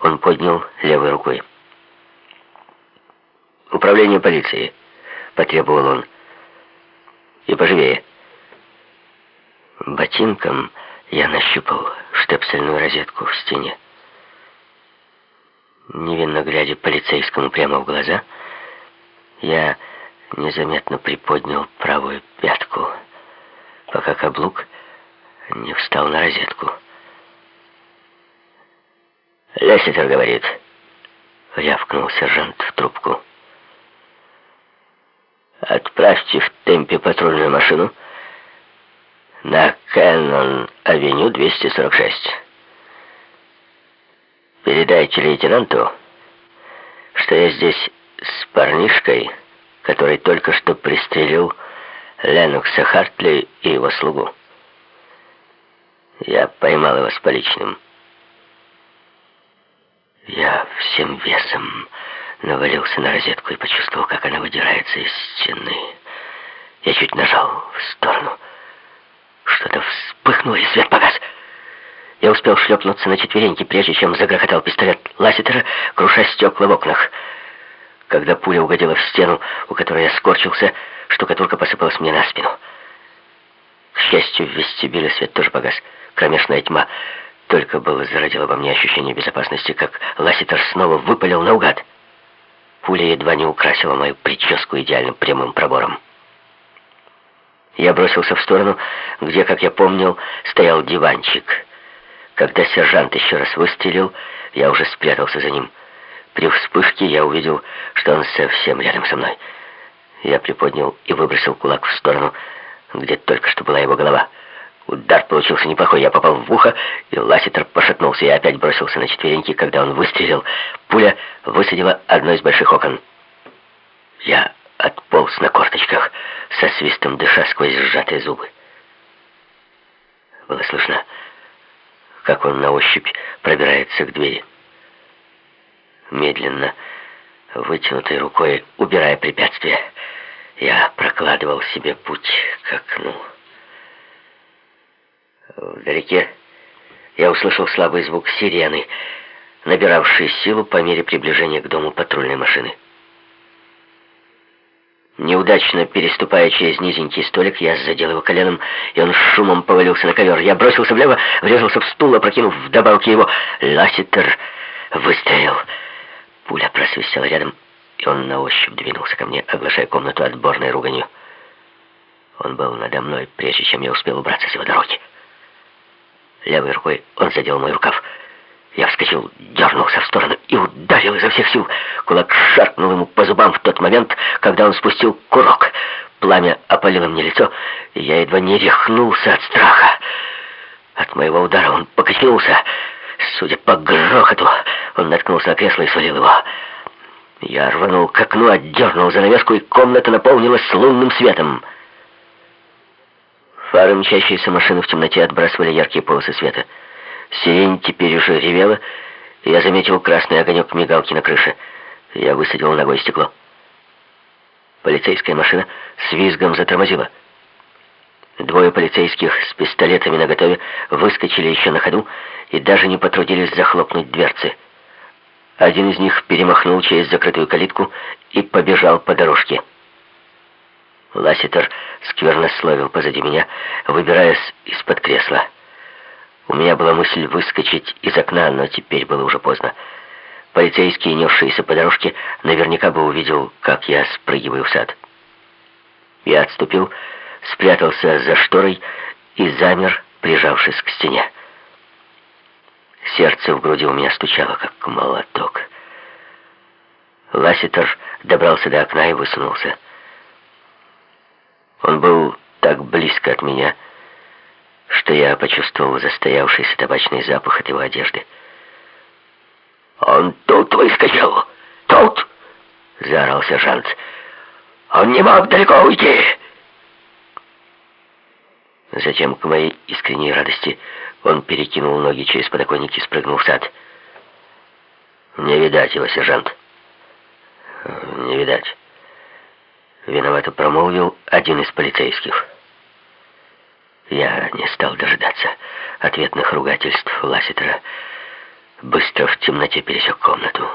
Он поднял левой рукой. «Управление полиции», — потребовал он. «И поживее». Ботинком я нащупал штепсельную розетку в стене. Невинно глядя полицейскому прямо в глаза, я незаметно приподнял правую пятку, пока каблук не встал на розетку. «Лесситер говорит», — рявкнул сержант в трубку. «Отправьте в темпе патрульную машину на Кэннон-авеню 246. Передайте лейтенанту, что я здесь с парнишкой, который только что пристрелил Ленокса Хартли и его слугу. Я поймал его с поличным. Я всем весом навалился на розетку и почувствовал, как она выдирается из стены. Я чуть нажал в сторону. Что-то вспыхнуло, и свет погас. Я успел шлепнуться на четвереньки, прежде чем загрохотал пистолет Лассетера, круша стекла в окнах. Когда пуля угодила в стену, у которой я скорчился, штукатурка посыпалась мне на спину. К счастью, в вестибюле свет тоже погас. Кромешная тьма только было зародила во мне ощущение безопасности, как Ласситер снова выпалил наугад. Пуля едва не украсила мою прическу идеальным прямым пробором. Я бросился в сторону, где, как я помнил, стоял диванчик. Когда сержант еще раз выстрелил, я уже спрятался за ним. При вспышке я увидел, что он совсем рядом со мной. Я приподнял и выбросил кулак в сторону, где только что была его голова. Удар получился неплохой. Я попал в ухо, и Ласситер пошатнулся. Я опять бросился на четвереньки, когда он выстрелил. Пуля высадила одно из больших окон. Я отполз на корточках, со свистом дыша сквозь сжатые зубы. Было слышно, как он на ощупь пробирается к двери. Медленно, вытянутой рукой, убирая препятствия, я прокладывал себе путь к окну. Вдалеке я услышал слабый звук сирены, набиравший силу по мере приближения к дому патрульной машины. Неудачно переступая через низенький столик, я задел его коленом, и он шумом повалился на ковер. Я бросился влево, врезался в стул, опрокинув вдобавок его. Ласситер выстрелил. Пуля просвистела рядом, и он на ощупь двинулся ко мне, оглашая комнату отборной руганью. Он был надо мной, прежде чем я успел убраться с его дороги. Левой рукой он задел мой рукав. Я вскочил, дернулся в сторону и ударил изо всех сил. Кулак шаркнул ему по зубам в тот момент, когда он спустил курок. Пламя опалило мне лицо, и я едва не рехнулся от страха. От моего удара он покачнулся. Судя по грохоту, он наткнулся на кресло и свалил его. Я рванул к окну, отдернул занавеску, и комната наполнилась лунным светом. Фары мчащиеся машины в темноте отбрасывали яркие полосы света. Сирень теперь уже ревела, и я заметил красный огонек мигалки на крыше. Я высадил ногой стекло. Полицейская машина с визгом затормозила. Двое полицейских с пистолетами наготове выскочили еще на ходу и даже не потрудились захлопнуть дверцы. Один из них перемахнул через закрытую калитку и побежал по дорожке. Ласситер сквернословил позади меня, выбираясь из-под кресла. У меня была мысль выскочить из окна, но теперь было уже поздно. Полицейский, несшийся по дорожке, наверняка бы увидел, как я спрыгиваю в сад. Я отступил, спрятался за шторой и замер, прижавшись к стене. Сердце в груди у меня стучало, как молоток. Ласситер добрался до окна и высунулся. Он был так близко от меня, что я почувствовал застоявшийся табачный запах от его одежды. «Он тут выскочил! Тут!» — заорал сержант. «Он не мог далеко уйти!» Затем, к моей искренней радости, он перекинул ноги через подоконник и спрыгнул в сад. «Не видать его, сержант!» «Не видать!» Виновато промолвил один из полицейских. Я не стал дожидаться ответных ругательств Ласситера. быстро в темноте пересек комнату.